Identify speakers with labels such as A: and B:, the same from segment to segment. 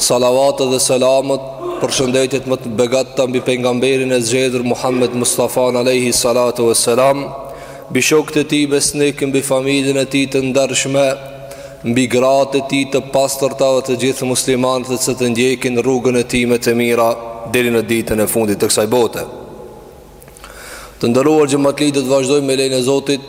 A: Salavatet dhe selamet, përshëndetjet më të begata mbi pejgamberin e zgjedhur Muhammed Mustafanë alejhi salatu ve selam, mbi shokët e tij besnikë, mbi familjen e tij të ndershme, mbi gratë e tij të pastërta dhe të gjithë muslimanët që e ndjekin rrugën e tij me të mira deri në ditën e fundit të kësaj bote. Të nderuar xhematli, do të vazhdojmë me lejen e Zotit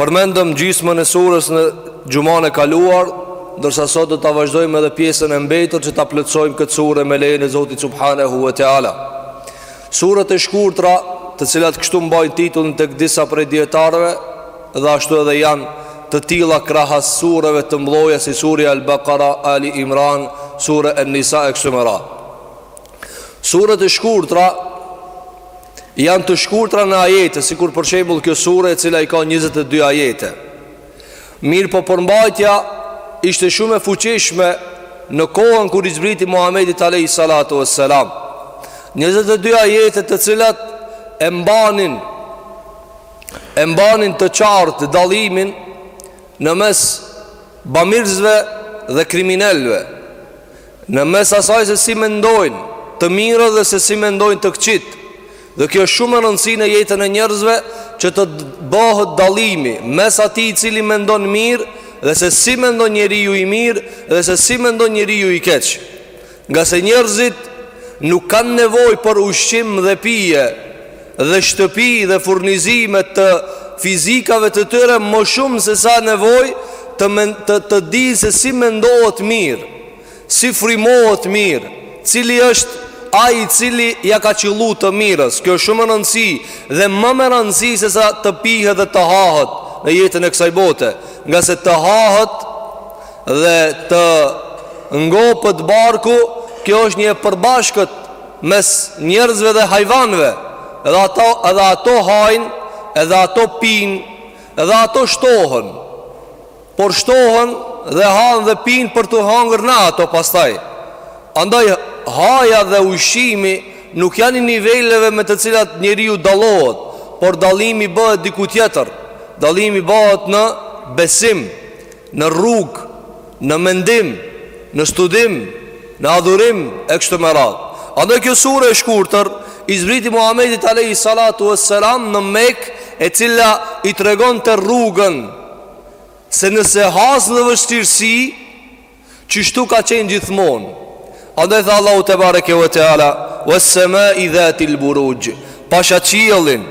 A: Përmendëm gjysmën e surës në xhumanë e kaluar, ndërsa sot do ta vazhdojmë edhe pjesën e mbetur që ta plotësojmë këtë sure me lejen e Zotit subhanehu ve teala. Suret e shkurtra, të cilat kështu mbajnë titullin tek disa prej dijetarëve dhe ashtu edhe janë të tilla krahas sureve të mëdha si surja El-Bekare, Ali Imran, sure En-Nisa e kështu me radhë. Suret e shkurtra janë të shkurtra në ajete, sikur për shembull kjo sure e cila i ka 22 ajete. Mirëpo përmbajtja ishte shumë e fuqishme në kohën kur i zbriti Muhammedit alejhi salatu ve selam. 22 ajete të cilat e mbanin, e mbanin të qartë dallimin në mes bamirësve dhe kriminelëve. Në mes asaj se si mendojnë të mirët dhe se si mendojnë të këqijtë Dhe kjo shumë rëndësi në jetën e njerëzve që të bëhet dallimi mes atij i cili mendon mirë dhe se si mendon njeriu i mirë dhe se si mendon njeriu i keq, ngase njerëzit nuk kanë nevojë për ushqim dhe pije dhe shtëpi dhe furnizime të fizikave të tyre më shumë sesa nevojë të, men, të, të dijë se si mendohet mirë, si frymohet mirë, cili është ai i cili ia ka qëllu të mirës. Kjo shumë rëndësi dhe më me rëndësi sesa të pihet dhe të hahet në jetën e kësaj bote. Ngase të hahet dhe të ngopet barku, kjo është një e përbashkët Mes njerëzve dhe hajvanëve, edhe ata, edhe ato hajnë, edhe ato pinë, edhe ato shtohen. Por shtohen dhe hanë dhe pinë për t'u hangër na ato pastaj. Andaj, haja dhe ushqimi nuk janë i niveleve me të cilat njeriu dallohet, por dallimi bëhet diku tjetër, dallimi bëhet në besim. në rrugë, në mendim, në studim, në adhurim e kështu me radhë. Andaj kjo sure e shkurtër i zbriti Muhamedit alejhi salatu ve selam në Mekë, e cila i tregonte rrugën se nëse has në vështirësi, qështu ka qenë gjithmonë. Andaj tha Allahu tebareke ve teala, "Was-sama'i dhatil buruj", pasha qiellin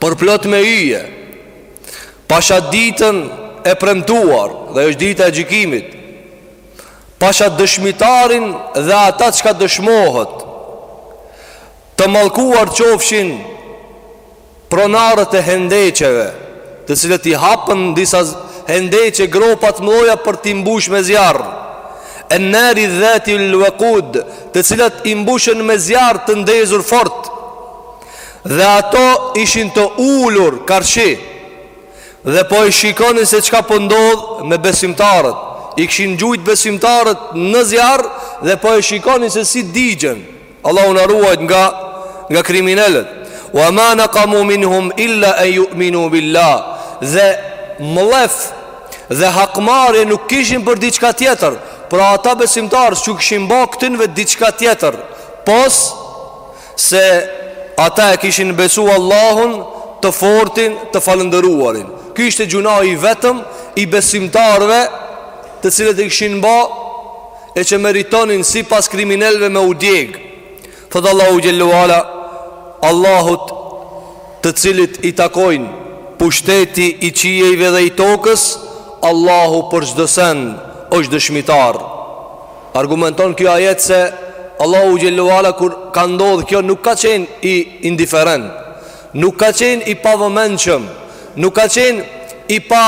A: përplot me yje, Pasha ditën e premtuar dhe është dita e gjykimit. Pasha dëshmitarin dhe ata çka dëshmohet. Të mallkuar qofshin pronarët e hendeqeve, të cilët i hapën disa hendeqe gropa të mëdhaja për t'i mbush me zjarr. En-nari dhatil uekud, të cilët i mbushën me zjarr të ndezur fort. Dhe ato ishin të ulur karshi Dhe po i shikonin se çka po ndodh po me besimtarët I kishin gjujt besimtarët në zjarr Dhe po i shikonin se si digjen Allahu na ruajt nga, nga kriminelët Wa ma nekamu minhum illa en juminu billah Dhe mllef dhe hakmarrje nuk kishin për diçka tjetër Pra ata besimtarë s'ju kishin ba këtynve diçka tjetër Pos Se ata e kishin besu Allahun të fortin të falënderuarin Ky ishte gjunahi vetëm i besimtarëve të cilët e kishin ba E që meritonin sipas kriminelëve me u djeg Thotë Allahu xhelle ue ala Allahut të cilit i takojnë pushteti i qiejve dhe i tokës Allahu për çdo send është dëshmitar Argumenton kjo ajet se Allahu xhelle ue ala kur ka ndodh kjo nuk ka qen i indiferent, nuk ka qen i pavëmendshëm, nuk ka qen i pa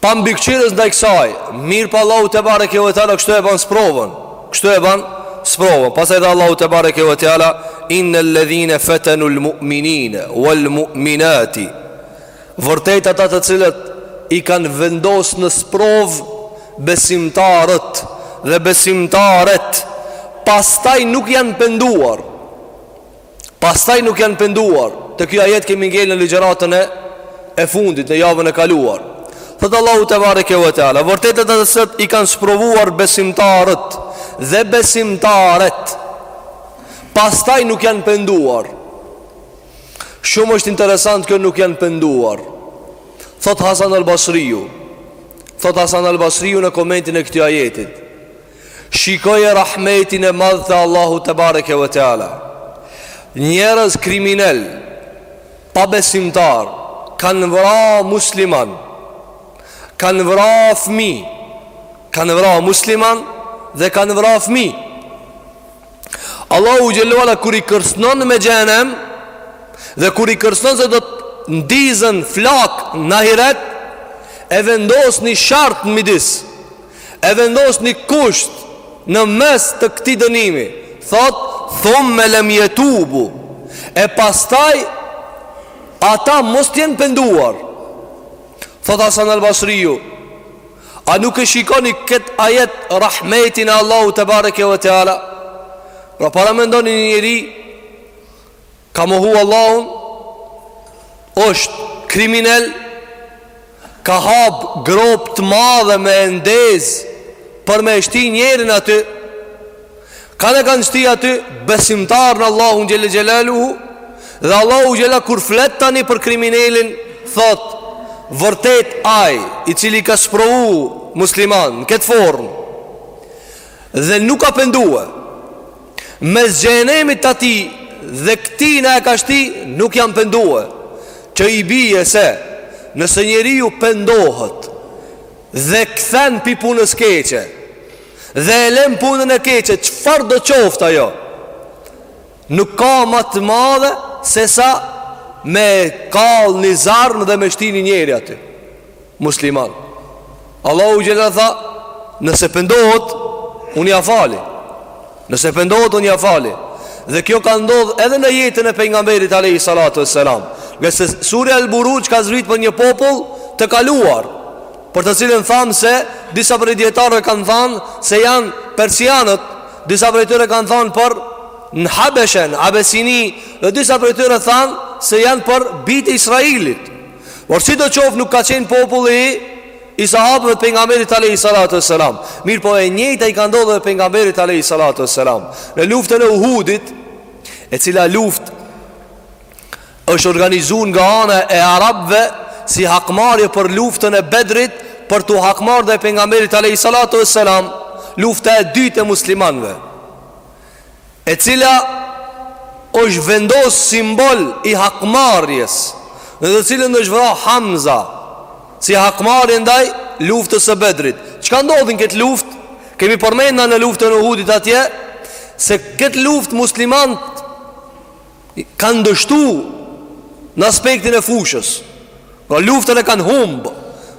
A: pa mbikëqyrës ndaj kësaj. Mirëpo Allahu tebareke ve teala kështu e ban sprovën. Kështu e ban sprovën. Pastaj tha Allahu tebareke ve teala innal ladhina fatanul mu'minina wal mu'minati Vërtet ata të cilët i kanë vendos në sprovë besimtarët dhe besimtaret pastaj nuk janë penduar pastaj nuk janë penduar te kjo ajet kemi ngel në ligjëratën e e fundit në javën e kaluar thotë Allahu tebareke ue teala vërtet ata të cilët i kanë sprovuar besimtarët dhe besimtaret pastaj nuk janë penduar Shumë është interesant kjo nuk janë penduar Thotë Hasan al Basriju Thotë Hasan al Basriju në komentin e këtij ajetit Shikoje rahmetin e madh të Allahut tebareke ve teala Njerëz kriminelë Pabesimtarë Kanë vra muslimanë Kanë vra fmijë Kanë vra muslimanë Dhe kanë vra fmijë Allahu xhele ue ala kur i kërcnon me xhehnem Dhe kur i kërcnon se do të ndizen flakë në ahiret E vendos një shart në midis E vendos një kusht në mes të këtij dënimi Thotë, thumme lem jetubu E pastaj ata mos të jenë penduar Thotë Hasan al-Basriju A nuk e shikoni këtë ajet rahmetin e Allahu tebareke ue teala? Pra paramendoni një njeri, ka mohu Allahun, është kriminel, ka hapë gropë të madhe me ndez, për me shti njerin aty, Ka ne kanë shti aty besimtarë në Allahun xhele xhelaluhu Dhe Allahu xhela kur flet tani për kriminelin Thotë Vërtet ai i cili ka sprovu muslimanët Në këtë formë Dhe nuk ka pendue Mes xhehnemit të atij Dhe këtij na e ka shti Nuk janë pendue Që i bije se Nëse njeriu pendohet Dhe kthehet pi punës keqe Dhe e len punën e keqe Çfarëdo qoftë ajo Nuk ka ma të madhe Sesa me kall një zjarm dhe me shti një njeri aty Musliman Allahu xhela tha Nëse pendohet Unë ja fali Nëse pendohet unë ja fali Dhe kjo ka ndodh edhe në jetën e pejgamberit Alejhi salatu ue selam Ngase surja El Buruxh ka zbrit për një popull Të kaluar për të cilën thamë se disa prej dijetarëve kanë thanë se janë persianët, disa prej tyre kanë thanë për në Habeshen, Abisini, dhe disa prej tyre thanë se janë për bijtë e Israelit. Por sido qoftë nuk ka qenë populli i sahabëve të pejgamberit alejhi salatu ue selam. Mirëpo e njëjta i ka ndodhë edhe pejgamberit alejhi salatu ue selam. Në luftën e uhudit, e cila luftë është organizu nga ana e arabëve si hakmarrje për luftën e Bedrit për t'u hakmarrë ndaj pejgamberit alejhi salatu vesselam, lufta e dytë e muslimanëve, e cila është vendos simbol i hakmarrjes, në të cilën është vra Hamza si hakmarrje ndaj luftës së Bedrit. Çka ndodhi në këtë luftë? Kemi përmendur në luftën e Uhudit atje se këtë luftë muslimanët kanë dështu në aspektin e fushës Në pra luftën e kanë humbë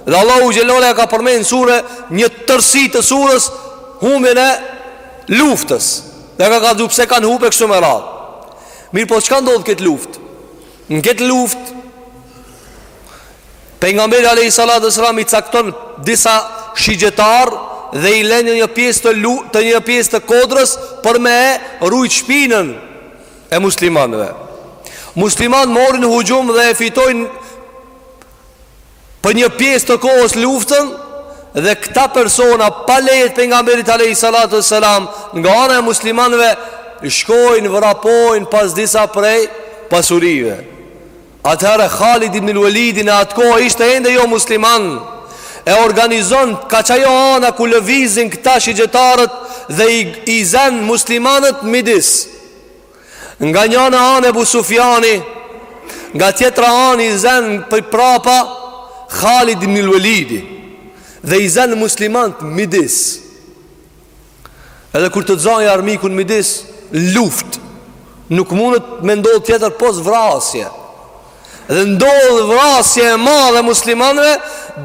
A: Dhe Allahu xhelle ue ala e ka përmend në sure Një tërsi të surës Humbjen e luftës Dhe ka kallzu pse kanë humbë e kështu me radhë Mirëpo çka ndodh në këtë luftë Në këtë luftë Pejgamberi alayhi salatu wassalam i cakton Disa shigjetar Dhe i len në një pjesë të, të, një pjesë të kodrës Për me rujtë shpinën e muslimanëve. Muslimanët morën huxhum dhe e fitojnë për një pjesë të kohës luftën dhe këta persona pa leje të pejgamberit alayhi salatu wassalam nga ana e muslimanëve shkojnë, vrapojnë pas disa prej pasurive. Atëherë Khalid ibn al-Walidi në atë kohë ishte ende jo musliman e organizon kah qajo ana ku lëvizin këta shigjetarët dhe i, i zen muslimanët midis nga njana anë Ebu Sufjani nga tjetra anë i zen për prapa Khalid ibn al-Walidi dhe i zen muslimanët midis Edhe kur të zajë armiku n'midis në luftë, nuk mundet me ndodhë tjetër pos vrasje. Dhe ndodh vrasje e madhe muslimanëve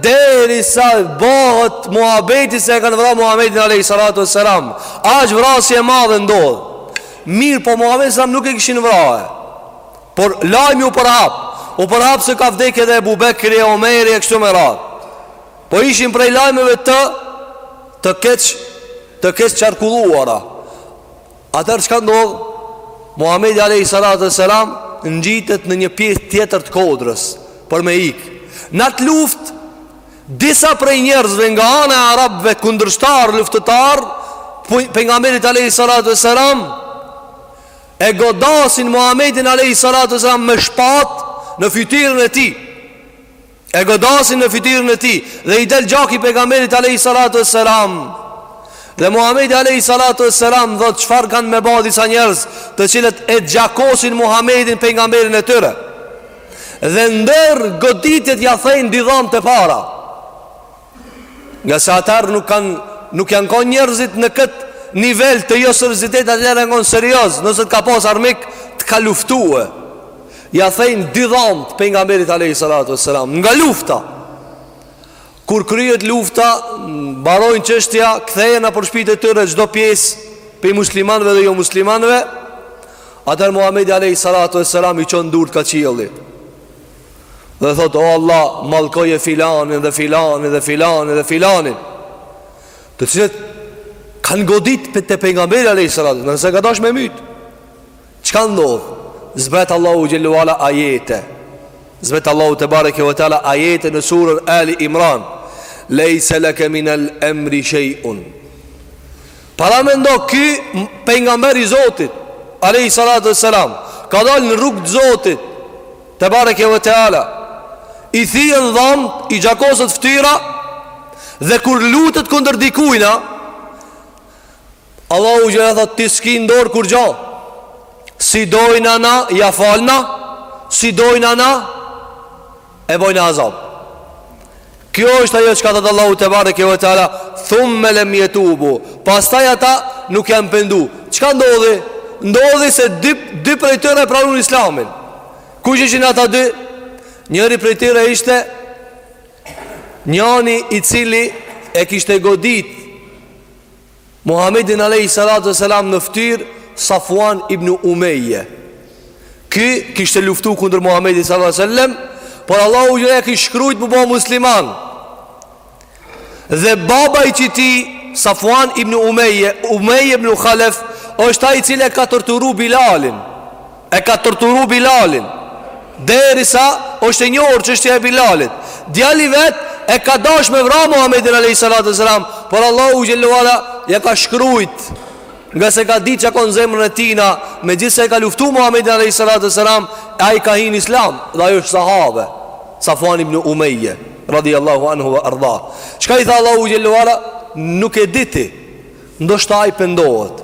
A: derisa bahet muhabeti se e kanë vra Muhamedin alayhi salatu wassalam. Aq vrasje e madhe ndodh. Mirëpo Muhamedin salam nuk e kishin vra. Por lajmi u përhap. U përhap se ka vdekë edhe Abu Bekri, Omeri e kështu me radhë. Po ishin prej lajmeve të të keq të keq qarkulluara. Atëherë çka ndodh? Muhamedi alayhi salatu wasalam ngjitet në një pjesë tjetër të kodrës për me ik. Në atë luftë disa prej njerëzve nga ana e arabëve kundërshtar luftëtar pejgamberit alayhi salatu wasalam e godasin Muhamedin alayhi salatu wasalam me shpatë në fytyrën e tij. E godasin në fytyrën e tij dhe i del gjaki pejgamberit alayhi salatu wassalam. Dhe Muhamedi alayhi salatu wassalam thotë çfarë kanë me ba disa njerëz, të cilët e gjakosin Muhamedin pejgamberin e tyre. Dhe ndër goditjet ia thejnë dy dhamë të parë. Ngase atëherë nuk kanë nuk janë kon njerëzit në këtë nivel të joseriozitetit atëherë janë kon serioz nëse të ka pas armik të ka luftu e ia thejnë dy dhamët pejgamberit alayhi salatu wassalam nga lufta kur kryhet lufta maron çështja kthehen nëpër shpitë e tyre çdo pjesë prej muslimanve dhe jo muslimanve atëherë Muhamedi alayhi salatu wassalam i çon durtë kah qielli Dhe thot o Allah mallkoje filanin dhe filanin dhe filanin dhe filanin Të cilët kanë godit fytyrën e pejgamberit alejhi selatu Se kanë dash me mytë Çka ndodhi? Zbret Allahu xhel-le ve ala ajete Zbret Allahu tebareke ve teala ajete në surën Ali Imran Lejse leke minel emri shejun Para mendo ky pejgamber i Zotit, alejhi salatu vesselam, ka dalë në rrugë të Zotit tebareke ve teala. I thihen dhamt, i gjakoset ftyra dhe kur lutet kundër dikujna, Allahu xhel-le thot ti s'ki n'dor kurgjo. Si dojna na, ja falim, si dojna na, e bojna azab. Kjo është ajo çka tha Allahu tebareke ve teala, thumme lem jetubu. Pastaj ata nuk janë pendu. Çka ndodhi? Ndodhi se dy, dy prej tyre e pranun islamin. Kush ishin ata dy? Njëri prej tyre ishte njani i cili e kishte godit Muhammedin Alejhi Salatu Vesselam në ftyr Safuan ibn Umeje Ky kishte luftu kundër Muhammedit Salatu Selam Por Allahu e kish shkrujt m'u bo musliman Dhe baba i qitij Safuan ibn Umeje Umeje ibn Halef është ai i cili e ka torturu Bilalin E ka torturu Bilalin Derisa është e njohur çështja e Bilalit Djali vet e ka dash me vra Muhammedin Alejhi Salatu Vesselam Por Allahu xhel-le ve ala ja ka shkrujt Ngase ka dit çka ka në zemrën e tijna Megjithëse e ka luftu Muhammedin Alejhi Salatu Vesselam E ai ka hi n'islam Dhe ai është sahabe Safuan ibn Umeje Radi Allahu anhu ve erda Çka i tha Allahu xhel-le ve ala Nuk e di ti Ndoshta ai pendohet.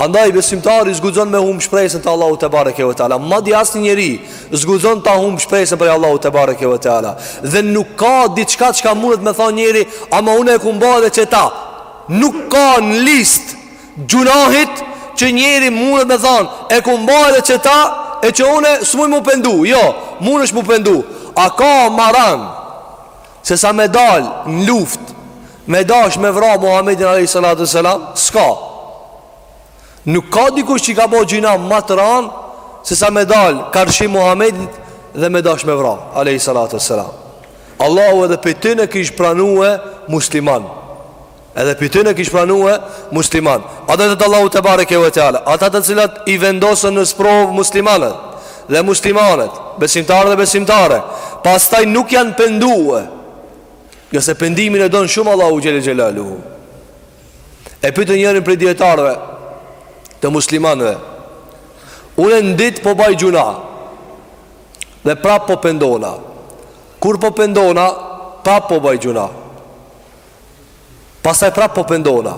A: Andaj besimtari s'guxon me humb shpresën te Allahu tebareke ve teala. Madje asnjë njeri s'guxon ta humb shpresën prej Allahut tebareke ve teala. Dhe nuk ka diçka çka mundet me thonë njeri, ama unë e kum ba edhe qeta. Nuk ka në listë gjunahit që njeri mundet me thonë, e kum ba edhe qeta, e që unë s'muj m'u pendu. Jo, mundesh m'u pendu. A ka ma ran? Se sa me dal në luft Me dash me vra Muhammedin Alejhi Salatu Vesselam S'ka Nuk ka dikush që ka bo gjynah ma t'ran Se sa me dal karshi Muhammedit Dhe me dash me vra Alejhi Salatu Vesselam Allahu edhe qitynë e kish pranue musliman Edhe pi tyne kish pranue musliman Andaj thotë Allahu tebareke ve teala Ata të cilat i vendosën në sprovë muslimanët Dhe muslimanet Besimtarët dhe besimtaret Pastaj nuk janë pendue Ngase pendimin e don shumë Allahu xhele xhelaluhu E pytën njërin prej dijetarëve Të muslimanëve Unë në ditë po baj gjuna Dhe prap po pendona Kur po pendona Prap po baj gjuna Pastaj prap po pendona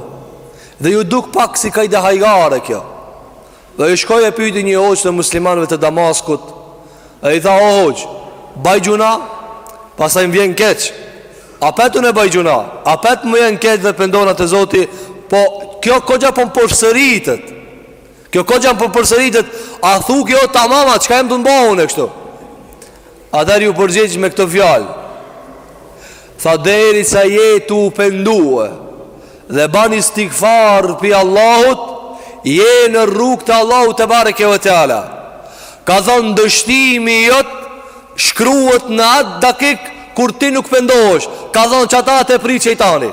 A: Dhe ju duk pak si kajde hajgare kjo Dhe ju shkoj e pyti një hoxhë të muslimanëve të Damaskut E i tha o hoxhë Baj gjuna Pastaj më vjen keq Apet unë baj gjuna Apet më vjen keq dhe pendona te Zoti Po kjo koxha po më përsëritet Kjo koxha po më përsëritet A thu kjo tamam a Çka jam tu ba unë e kështu Atëherë ju përgjegj me këto fjalë Tha derisa je tu u pendue Dhe ban istikfar pi Allahut Je në rrugë të Allahut tebareke ve teala Ka thonë dështimi jot Shkruhet në atë dakik Kur ti nuk pendohesh Ka thonë qata atë e prit shejtani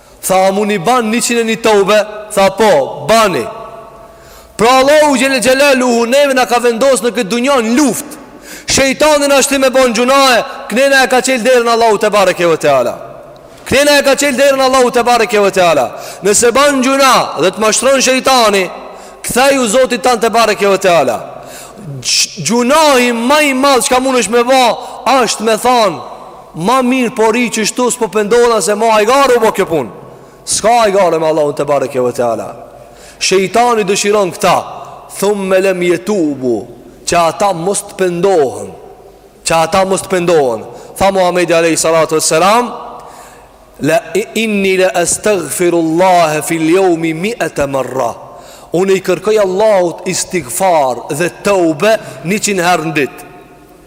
A: Tha, a mun i ban njëqin e një tobe? Tha, po, bani. Pra Allahu xhele xhelaluhu neve na ka vendosë në këtë dunja në luftë. Shejtani na shti me bon gjunahe, knena e ka çelë derën Allahu tebareke ve teala. Knena e ka çelë derën Allahu tebareke ve teala. Nëse ban gjuna dhe të mashtron shejtani, kthehju Zotit tan tebareke ve teala. Gjunahi ma i madh çka mundesh me ba, ashtë me thanë, Ma mirë po rri qështu s'po pendona se ma hajgare u bo kjo punë S'ka hajgare me Allahun tebareke ve teala Shejtani dëshiron këta Thumme lem jetubu Që ata mos të pendohen Që ata mos të pendohen Tha Muhammedi alejhi salatu ve selam La inni la astaghfirullaha fil yawmi mi'ata marra. Unë i kërkoj Allahut istighfar dhe tobe 100 herë në ditë.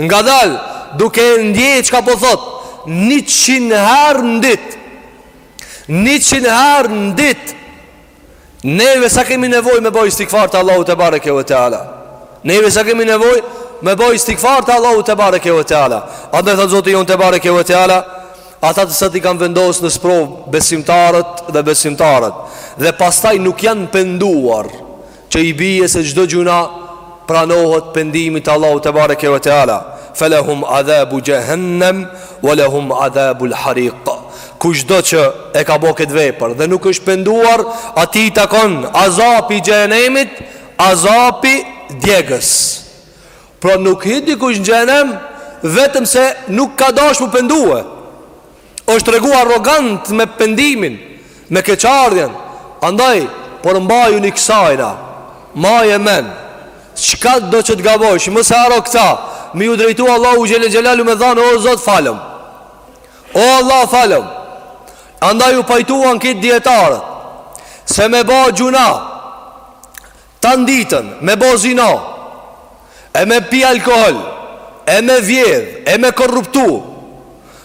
A: Ngadalë, duke e ndje çka po thotë, njëqin herë në ditë, njëqin herë në ditë, neve sa kemi nevojë me bo istikfar te Allahu tebareke ve teala. Neve sa kemi nevojë me bo istikfar te Allahu tebareke ve teala. Andaj thotë Zoti jonë tebareke ve teala, ata të cilët i kanë vendosë në sprovë besimtarët dhe besimtaret, dhe pastaj nuk janë penduarë, Që i bie se çdo gjuna pranohet pendimi te Allahu tebareke ve teala, Felehum adhabu xhehennem ve lehum adhabul hariq. Kushdo që e ka bo këtë vepër dhe nuk është penduar, atij i takon azapi i xhehenemit, azapi djegës. Pra nuk hyn dikush në xhehenem vetëm se nuk ka dasht mu pendue. është tregu arrogant me pendimin, me keqardhjen, andaj, përmbajuni kësajna, maje n'men, çkado që të gabojsh, mos e harro këta, me iu drejtu Allahut xhelle xhelaluhu me thanë, o Zot falëm, o Allah falëm, andaj u pajtuan krejt dijetarët, se me ba gjynah, Tan ditën me bo zina E me pi alkohol E me vjedh E me korruptu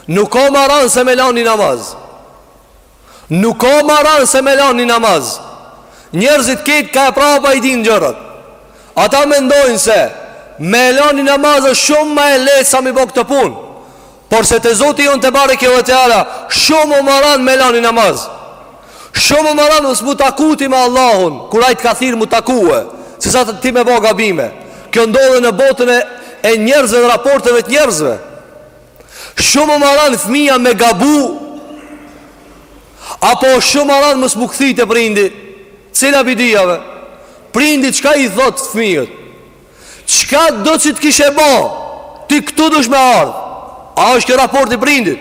A: Nuk o ma ranë se me lanë një namaz Nuk o ma ranë se me lanë një namaz Njerëzit krejt kah e prapa i dinë gjërat Ata mendojnë se Me lanë një namaz është shumë ma e lehtë sa m'i bo këto punë Por se te Zoti jonë tebareke ue teala Shumë o ma ranë me lanë ni namaz Shumë o ma ranë mos m'u taku ti me Allahun Kur ai të ka thirrë m'u takue Sesa ti me bo gabime Kjo ndodh edhe në botën e, e njerëzve dhe raporteve të njerëzve Shumë o ma ranë fëmija me gabu Apo shumë o ma ranë mos m'u kthy te prindi Cila prej dyjave Prindi çka i thotë fëmijët Çkado që të kishe bo Ti këtu dush me ardhë A është kjo raport i prindit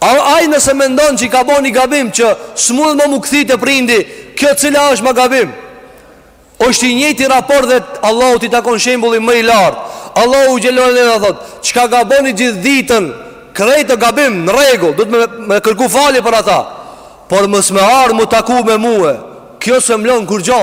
A: A ai nëse mendon që i ka bo një gabim Që s'mundet mo m'u kthy te prindi Kjo cila është më gabim është i njëjti raport dhe Allahut i takon shembulli më i lartë Allahu xhelle xhelaluhu thotë Çka gaboni gjithë ditën Krejt o gabim në rregull Duhet me, me kërku falje për ata Por mos me ardhë m'u taku me mue Kjo s'e mblon kurgjo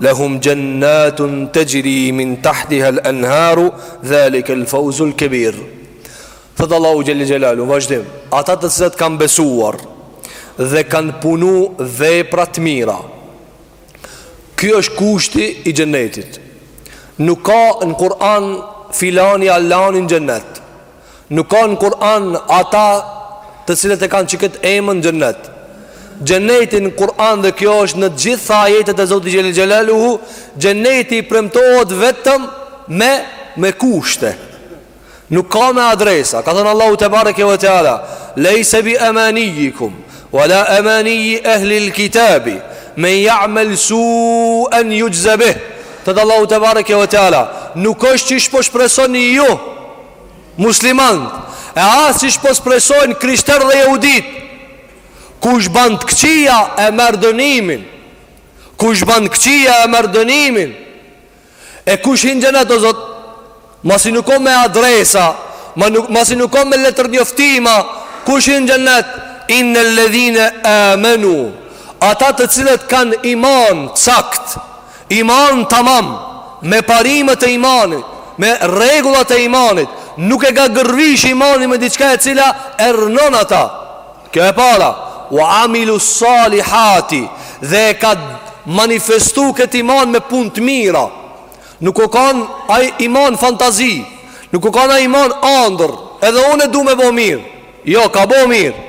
A: Lahum jannatun tajri min tahtiha al anharu zalika al fawzu al kabir. Thotë Allahu xhelle xhelaluhu n'vazhdim, ata të cilët kanë besuar dhe kanë punu vepra të mira. Kjo është kushti i xhennetit. Nuk ka në Kur'an filani allani n'xhennet. Nuk ka në Kur'an ata të cilët e kanë qeket emën në xhennet. Xhenneti në Kur'an dhe kjo është në gjitha ajetet e Zotit xhelle xhelaluhu, xhenneti premtohet vetëm me, me kushte. Nuk ka me adresa. Ka thënë Allahu tebareke ue teala, lejse bi emanijjikum, wa la emanijji ehlil kitabi, men ja'mel suen juxhze bih, thotë Allahu tebareke ue teala, nuk është qysh po shpresoni ju, Muslimanët, e as siç po shpresojnë krishterët dhe jehuditë, kush bën të këqija e merr dënimin. Kush bën të këqija e merr dënimin. E kush hyn n'xhenet o Zot? Masi nuk ka me adresa, ma nuk masi nuk ka me letërnjoftima, kush hyn xhenet? Inna alladhina amanu. Ata të cilët kanë iman t'saktë, Iman tamam Me parimet e imanit Me rregullat e imanit Nuk e ka gërvish imanin me diçka e cila e rrnon ata Kjo e para Wa amilu salihati Dhe e ka manifestu këtë iman me punë të mira Nuk u kan iman fantazi Nuk u kan iman andërr Edhe unë e du me bo mirë Jo, ka bo mirë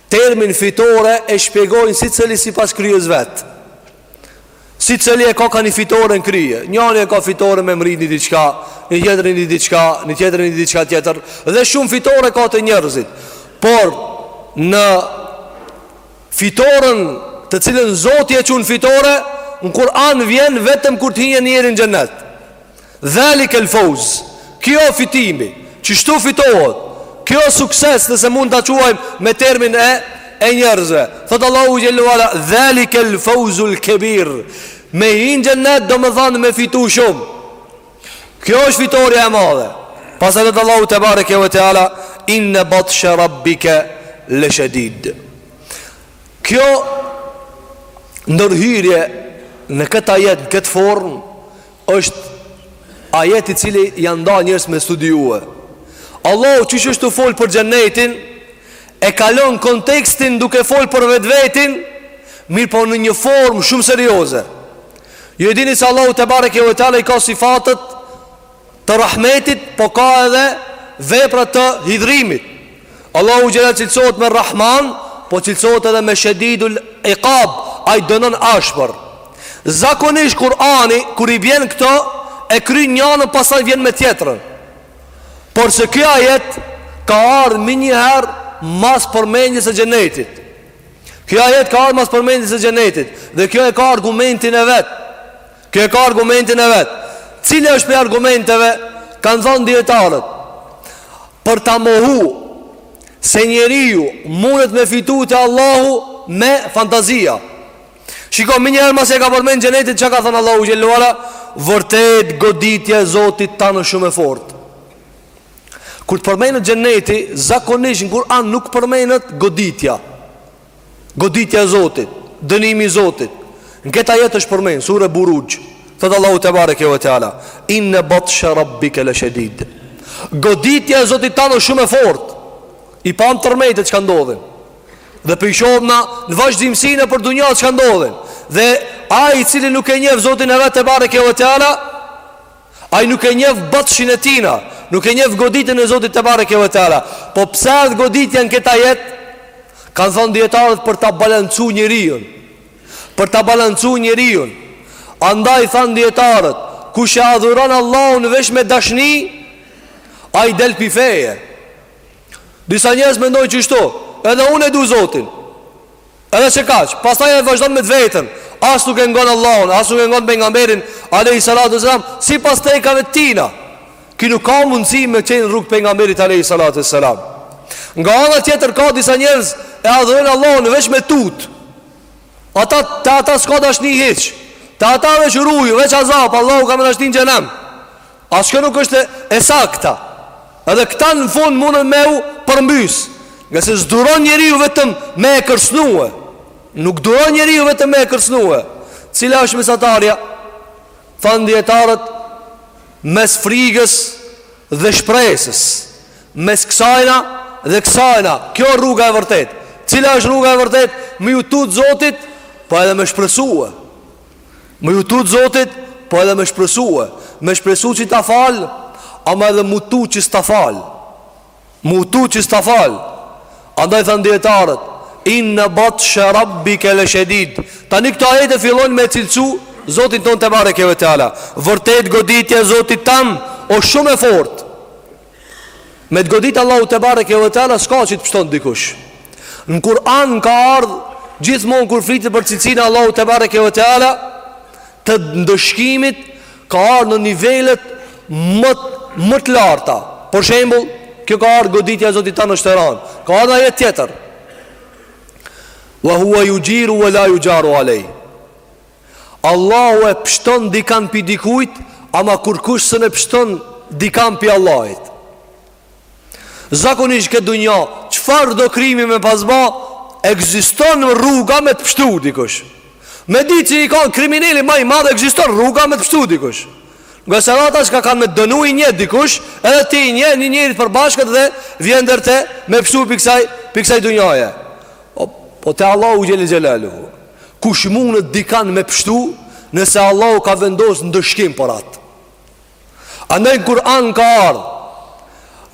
A: Termin fitore e shpjegojnë secili sipas kryes vet Secili e ka ka një fitore në krye Njani e ka fitore me mrri një diçka Një tjetër një diçka Një tjetër një diçka tjetër Dhe shumë fitore ka te njerëzit Por fitoren të cilën zoti e qun fitore Në Kur'an vjen vetëm kur të hin njeri në xhenet Dhalik el fouz Kjo fitimi Qështu fitohet Kjo sukses nëse mund ta quajmë Me termin e E njerëzve Thotë Allahu xhele ue ala Dhalik el fouzul kebir Me hi n'xhenet domethanë me fitu shumë Kjo është fitorja e madhe Pastaj thotë Allahu tebareke ue teala Inne batshe rabbike leshedid Kjo Ndërhyrje Në këtë ajet në këtë formë është ajet i cili janë nda njerëz me studiue Allahu qysh është tu fol për xhenetin E kalon kontekstin duke fol për vetvetin Mirëpo në një formë shumë serioze Ju e dini se Allahu tebareke ue teala i ka sifatet Të rahmetit po ka edhe vepra të hidhrimit Allahu xhele ala cilësohet me Rahman, po cilësohet edhe me Shedidul Iqab, ai dënon ashpër. Zakonisht Kur'ani kur i vjen këto e kryen njanën pastaj vjen me tjetrën. Porse ky ajet ka ardh menjëherë mas përmendjes së xhenetit. Ky ajet ka ardh mas përmendjes së xhenetit dhe kjo e ka argumentin e vet. Kjo e ka argumentin e vet. Cila është prej argumenteve kanë thanë dijetarët për ta mohu se njeriu mundet me fitu te Allahu me fantazia. Shiko menjëherë masi e ka përmend xhenetin çka ka thënë Allahu xhele ue ala, vërtet goditja e Zotit tand është shumë e fortë. Kur të përmendet xheneti, zakonisht në Kur'an nuk përmendet goditja. Goditja e Zotit, dënimi i Zotit. Në këtë ajet është përmend sure Buruj. Thot Allahu tebareke ve teala, inna batsha rabbika la shadid. Goditja e Zotit tand është shumë e fortë. I pam tërmetet çka ndodhin. Dhe po i shohim na në vazhdimsi nëpër dunja çka ndodhin. Dhe ai i cili nuk e njeh Zotin e vet tebareke ve teala Ai nuk e njef batshin e tina, nuk e njef goditjen e Zotit tebareke ve teala. Po pse erdh goditja në këtë jetë? Kanë thanë dijetarët për ta balancu njeriun. Për ta balancu njeriun. Andaj thanë dijetarët, kush e adhuron Allahun veç me dashni, ai del pi feje. Disa njerëz mendojnë qështu, edhe unë e du Zotin. Edhe qekaq, pasaj e vazhdon me të vetën As nuk e ngon Allahun, as nuk e ngon pengamberin alejhi salatu ve selam Sipas tekave të tina Ki nuk ka mundësi me qenë rrugë e pengamberit alejhi salatu ve selam Nga ana tjetër ka disa njerëz E adhuron Allahun veç me tutë Ata te ata s'ka dashni hiç Te ata veç ruju, veç azab Allahu ka me na shti në xhehnem As kjo nuk është e sakta. Edhe këta në fund mundën me u përmbys. Ngase s'duron njeriu vetëm me e kërcnue. Nuk duron njeriu vetëm me e kërcnue. Cila është mesatarja? Thanë dijetarët mes frigës dhe shpresës. Mes kësajna dhe kësajna. Kjo rruga e vërtet. Cila është rruga e vërtet? Me ju tutë Zotit, po edhe me shpresue. Me ju tutë Zotit Po edhe me shpresue Me shpresu që ta fal Ama edhe m'u tutë që s'ta fal M'u tutë që s'ta fal Andaj thanë dijetarët Inne batshe rabbike le shedid Tani këto ajete fillojnë me cilësu Zotin tonë tebareke ve teala Vërtet goditja e Zotit tan O shumë e fortë Me të godit Allahu tebareke ve teala s'ka që të pështon dikush. Në Kur'an ka ardh gjithmonë kur flitet për cilësinë e Allahut tebareke ve teala të ndëshkimit ka ardh në nivelet më më të larta. Për shembull, kjo ka ardh goditja e Zotit tan është e ranë. Ka ardh në ajet tjetër. Wa huwa yujiru wa la yujaru alayh. Allahu e pështon dikan pi dikujt Ama kurkush s'un e pështon dikan pi Allahit Zakonisht këtë dunja Çfarëdo krimi me pas ba Ekziston rruga me të pështu dikush Me ditë që je kan krimineli ma i madh Ekziston rruga me të pështu dikush Ngase ata që kanë me dënu i njeh dikush Edhe ti e njeh një njeri të përbashkët dhe Vjen deri te me pështu pi kësaj, pi kësaj dunjaje Po, po te Allahu xhel-le xhelaluhu Kush mundet dikan me pështu Nëse Allahu ka vendos ndëshkim për atë Andaj në Kur'an ka ardh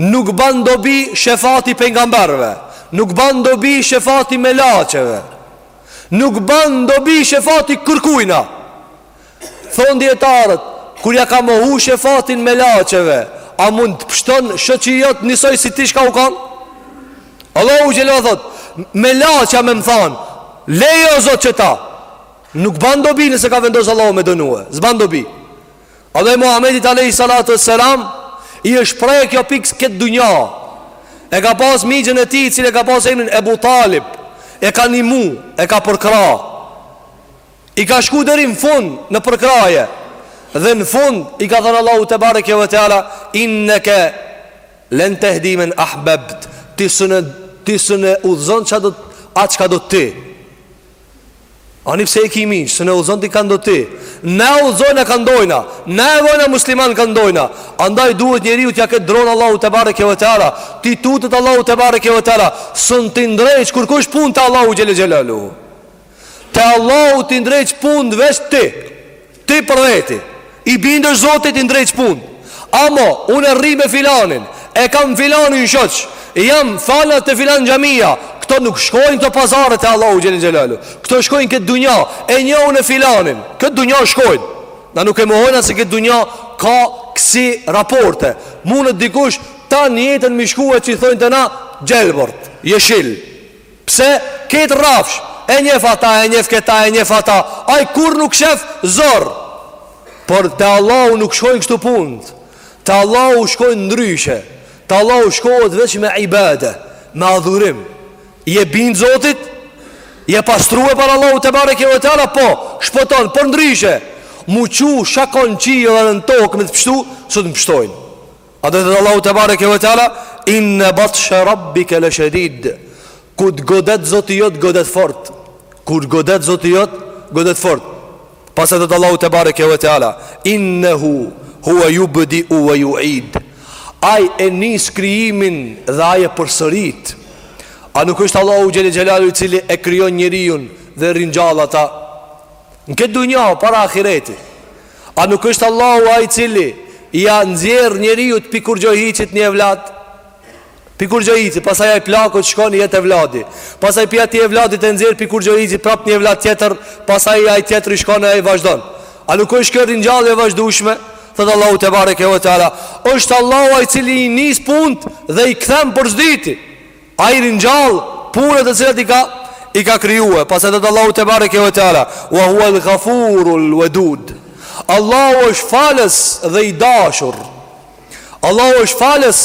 A: Nuk ban dobi shefati pengamberve Nuk ban dobi shefati melaqeve Nuk ban dobi shefati kërkujna Thonë dijetarët, kur ja ka mohu shefatin melaqeve, a mund të pështon shoqi jot njësoj si ti shka u kanë? Allahu xhele thot, melaqja me më thanë, leje o zot qeta, nuk ban dobi nëse ka vendosë Allahu me dënue, s'ban dobi. Edhe Muhammedit Alejhi Salatu ve Selam, i është pre kjo pikë n'këtë dunja, e ka pas mixhën e tij, i cili e ka pas emrin Ebu Talib, e ka nimu, e ka përkra, I ka shku deri në fund në përkrahje Dhe në fund i ka thënë Allahu tebareke ve teala Inneke la tehdi men ahbebt Ti s'un e, ti s'un e udhëzon që do ti Atë që ka do ti Ani pse e ki mixhë S'un e udhëzon ti kan do ti Ne udhëzojna kan dojna Ne e bojna musliman kan dojna Andaj duhet njeriu t'ja ketë dronë Allahut tebareke ve teala T'i tutet Allahut tebareke ve teala S'un të ndreq kurkush pun te Allahu xhele xhele Te Allahu t'i ndreq punt veç ti Ti për veti I bindesh Zotit t'i ndreq punt Amo, unë rri me filanin E kam filanin shoq Jam fal te filan xhamia Këto nuk shkojnë kto pazare te Allahu xhele xhelaluhu Këto shkojnë n'këtë dunja E njoh unë filanin N'këtë dunja shkojnë Na nuk e mohojna se n'këtë dunja Ka kësi raporte Munet dikush tanë jetën m'i shkue që i thojnë te na Gjelbërt, jeshil Pse krejt rrafsh E njef ata, e njef keta, e njef ata Aj kurr nuk shef zor Por te Allahu nuk shkojnë kështu punët Te Allahu shkojnë ndryshe Te Allahu shkohet veç me ibadet Me adhurim Je bind zotit Je pastrue para Allahut tebareke ve teala Po, shpëton, përndryshe M'u çu shka ka n'qiell e në tokë me të pështu S'un të pështojnë Edhe thot Allahu tebareke ve teala Inne batshe rabbike le shedid Kur të godet zoti jot godet fort Kur të godet zoti jot godet fort Pastaj thot Allahu tebareke ve teala Innehu Huve jubdiu ve juid Aj e nis krijimin dhe aj e përsërit A nuk është Allahu xhele xhelaluhu i cili e krijon njeriun dhe e ringjall ata Në këtë dunja para ahiretit A nuk është Allahu ai i cili ia nxjerr njeriut pi kurgjohiçit një evlad? Pi kurgjohiçit, pastaj ai plakut shkon i jet evladi. Pastaj pi atij evladit e nxjerr pi kurgjohiçit prap një evlad tjetër, pastaj ai tjetri shkon e ai vazhdon. A nuk është kjo ringjallje e vazhdueshme? Thot Allahu tebareke ve teala, Është Allahu ai i cili i nis puntë dhe i kthen për s'diti. Ai ringjall punët të cilat i ka i ka kriju. Pastaj thot Allahu tebareke ve teala, "Wa huwa al-ghafurul wadud." Allahu është falës dhe i dashur. Allahu është falës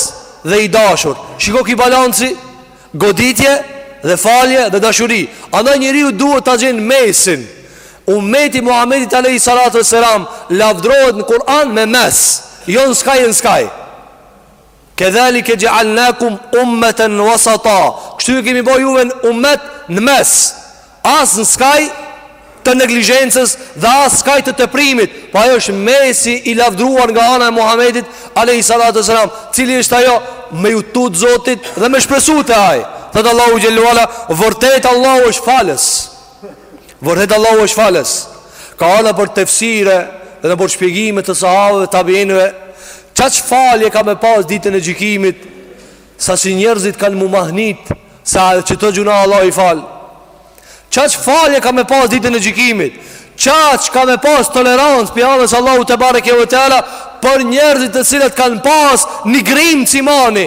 A: dhe i dashur. Shiko ky balanci, goditje dhe falje dhe dashuri. Andaj njeriu duhet ta gjen mesin. Ummeti Muhamedit alayhi salatu wassalam lavdrohet në Kur'an me mes, jo në skaj e në skaj. Kedhalike ja'alnakum ummatan wasata. Kështu ju kemi bo juve ummet në mes. As në skaj të neglizhencës dhe as skaj të teprimit, po ajo është mesi i lavdruar nga ana e Muhamedit alayhi salatu wasalam, cili është ajo me iu tut Zotit dhe me shpresu te ai. Thot Allahu xhele ve ala, vërtet Allahu është falës. Vërtet Allahu është falës Ka ardh nëpër tefsire dhe nëpër shpjegime të sahabëve tabiinëve Kaq falje ka me pas ditën e gjykimit Sa që njerëzit kanë m'u mahnit Sa që ato gjynah Allahu i fal Kaq falje ka me pas ditën e gjykimit Kaq ka me pas tolerancë Prej anës Allahut tebareke ve teala Për njerëzit të cilët kanë pas një grimë imani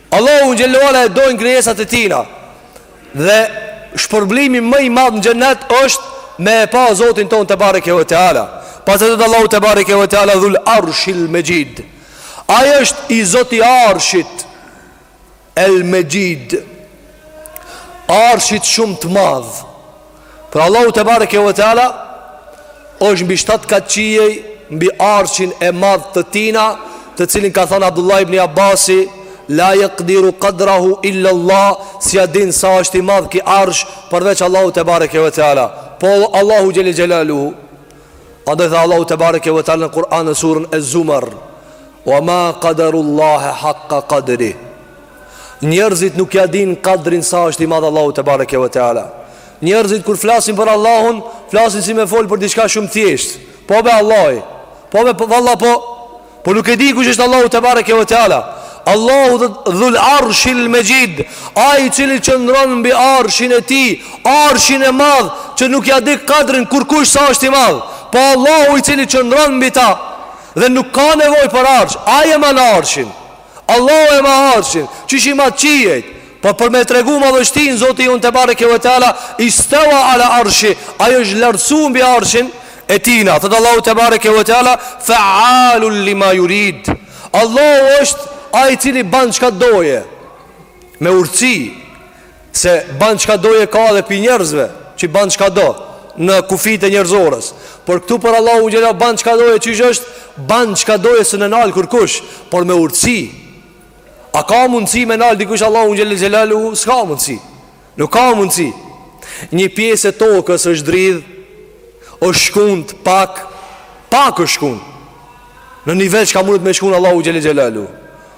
A: Allahu xhele ve ala e dojnë krijesat e tina dhe shpërblimi më i madh në xhennet është me e pa Zotin tonë tebareke ve teala. Pastaj thot Allahu tebareke ve teala dhul arshil mexhid. Ai është i Zoti i Arshit el mexhid. Arshit shumë të madh. Pra Allahu tebareke ve teala është mbi shtatë kat qiej Mbi arshin e madh të tina Të cilin ka thënë Abdullah ibn Abasi La jakdiru kadrahu illa Allah S'ia din sa është i madh ky arsh Përveç Allahut tebareke ve teala Po Allahu xhele xhelaluhu Andaj tha Allahu tebareke ve teala në Kur'an në suren Ez-Zumer Wa ma kaderu Allahe haqqa kadrihi Njerëzit nuk ia dinë kadrin sa është i madh Allahu tebareke ve teala. Njerëzit kur flasin për Allahun, flasin si me fol për diçka shumë thjesht. Po vallahi. Po be valla po. Po nuk e di kush është Allahu tebareke ve teala. Allahu dhul arshil mexhid Ai i cili qëndron mbi arshin e tij Arshin e madh Që nuk ia di kadrin kurkush sa është i madh Po Allahu i cili qëndron mbi ta Dhe nuk ka nevojë për arsh Ai e man arshin Allahu e ma arshin Qysh i ma qiejt Po për me tregu madhështinë Zoti jonë tebareke ve teala Istewa alal arshi Ai është lartësu mbi arshin E tina Thotë Allahu tebareke ve teala Fe'alun lima jurid Allahu është Ai i cili ban çka don Me urtsi Se ban çka doje ka dhe pi njerëzve Që ban çka do Në kufijt e njerëzores Por këtu për Allahu xhele ban çka doje qysh është Ban çka doje s'un e nal kurkush Por me urtësi A ka mundësi me nal dikush Allahun xhele xhelaluhu S'ka mundësi Nuk ka mundësi Një pjesë e tokës është dridh O shkund pak Pak është shkund Në nivel çka mundet me shkund Allahu xhele xhelaluhu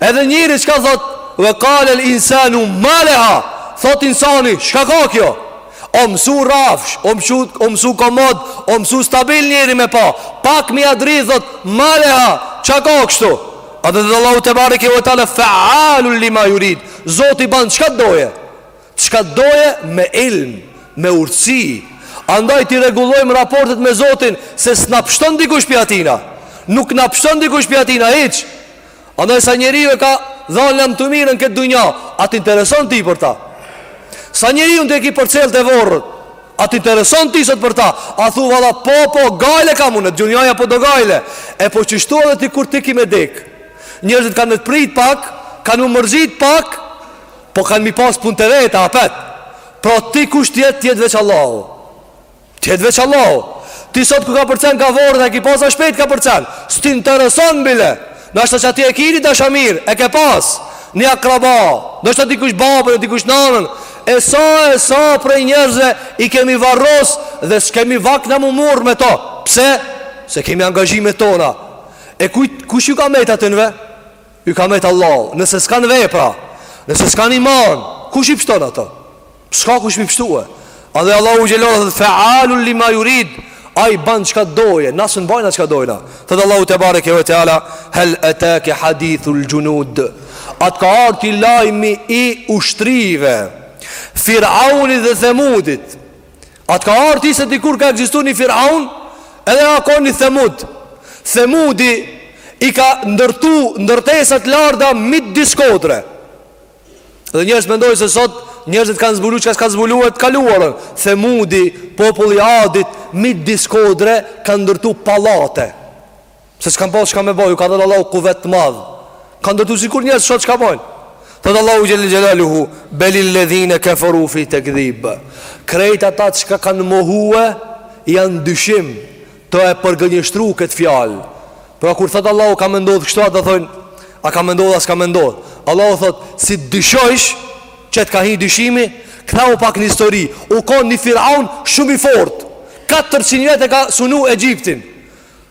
A: Edhe njeri çka thot Ve kalel insanu ma leha Thot insani, shka ka kjo? O mësu rrafsh, o mësu, o mësu komod O mësu stabil njeri me pa Pak me ja dridh, thot, ma leha Ça ka kështu? A dhe dhe Allahu tebareke ve teala Fealun lima jurid Zoti ban, çka doje? Çka doje me ilm, me urtësi. Andaj t'i rregullojmë raportet me Zotin se s'na pshton dikush pi atina. Nuk na pshton dikush pi atina hiç. Andaj sa njeriu e ka dhan lamtumirën këtë dunja, a të intereson ti për ta? Sa njeriun ti e ki përcjell te vorret, a të intereson ti sot për ta? A thu valla po po gajle kam unë, dunjaja po do gajle. E po qështu edhe ti kur ti ki me dek. Njerëzit kanë me të prit pak, kanë m'u mërzit pak, Po kanë m'i pas punët e veta, apet Pra ti kush t'jet, t'jet veç Allahu T'jet veç Allahu Ti sot ku ka përcen ka vorret e ki pas a shpejt ka përcen S'të intereson bile Nashta qati e kini dashamir E ke pas Një akraba Nashta dikush babën e dikush nanën E sa e sa prej njerëzve I kemi varros Dhe s'kemi vakt na m'u marr me to Pse? Se kemi angazhime tona E kush ju ka mejt atinve? Ju ka mejt Allahu Nëse s'kanë vepra Nëse s'kanë iman Kush i pshton ato S'ka kush m'i pshtue A dhe Allahu xhele ve ala thot fealun lima jurid Ai ban çka doje Na s'un bajna çka dojna Thot Allahu tebareke ve teala Hel etake hadithul xhunud A t'ka ardh ti lajmi i ushtrive Firaunit dhe themudit A të ka ardh ti se dikur ka ekzistu një firaun Edhe o kon një themud Themudi i ka ndërtu ndërtesat larta midis kodre Dhe njerëzit mendojn se sot njerëzit kanë zbulu çka s'kanë zbulue n'të kaluarën Themudi, populli i Adit, midis kodre kan ndërtu pallate Se s'kanë pas çka me bo, ju ka dhënë Allahu kuvet të madh Kanë ndërtu sikur njerëz sot çka bojnë Thotë Allahu xhele xhelaluhu Belil ledhine keferu fi tekdhib Krejt ata çka kanë mohue Janë n'dyshim Tu e përgënjështru këtë fjalë Pra kur thotë Allahu ka me ndodhë kështu ata thojnë A ka me ndodhë, a s'ka me ndodhë Allahu thotë, si dyshojsh Që të ka hi dyshimi Kthehu pak në histori U kon një firaun shumë i fort 400 vjet e ka sunu Egjiptin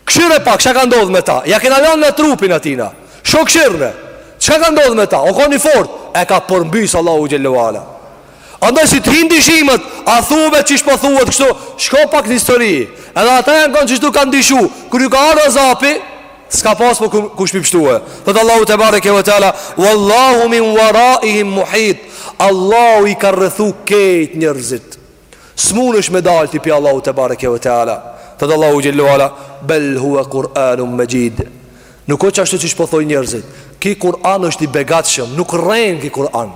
A: Kshyre pak, çka ka ndodhë me ta? Ja kena lanë na trupin e tina. Shko kshyre. Çka ka ndodhë me ta? U kanë i fort? E ka përmbysë Allahu xhelle ue ala. Andaj si të vjen dyshimet, a thu âsht qysh po thuhet kështu, shko pak në histori. Edhe ata janë kanë qishtu kanë dyshu, kur ju ka ardh azabi, s'ka pas po kush me i pshtue. Thotë Allahu tebareke ve teala, uAllahu min waraihim muhit, Allahu i ka rrethu kejt njërzit. Smunesh me dal ti pi Allahut te bareke ve teala. Thotë Allahu xhelle ue ala bel huwa Kur'anun Majid. Nuk është ashtu siç po thonë njerëzit. Ki Kur'an është i begatshëm, nuk rren ki Kur'an.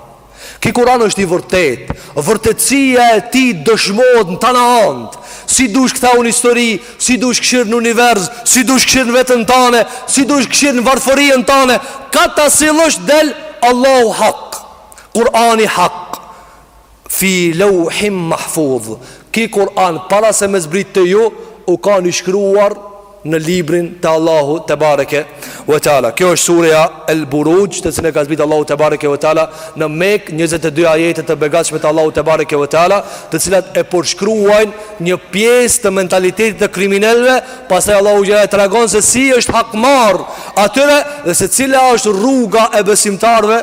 A: Ki Kur'an është i vërtet. Vërtetësia e tij dëshmohet në tana antë. Si dush kthehu në histori, si dush kshyr në univers, si dush kshyr në veten tane, si dush kshyr në varfërinë tane, kah ta sillësh t'del Allahu hak, Kur'ani hak. Fi lauhim mahfudh Ky Kur'an para se me zbrit te ju u kanë i shkruar në librin te Allahu tebareke ve teala kjo është surja el buruxh të cilën e ka zbrit Allahu tebareke ve teala në Mekë 22 ajete të begatshme të Allahut tebareke ve teala të cilat e përshkruajnë një pjesë të mentalitetit të kriminelve pastaj Allahu xhelle e tregon se si është hakmarrë atyre dhe se cila është rruga e besimtarve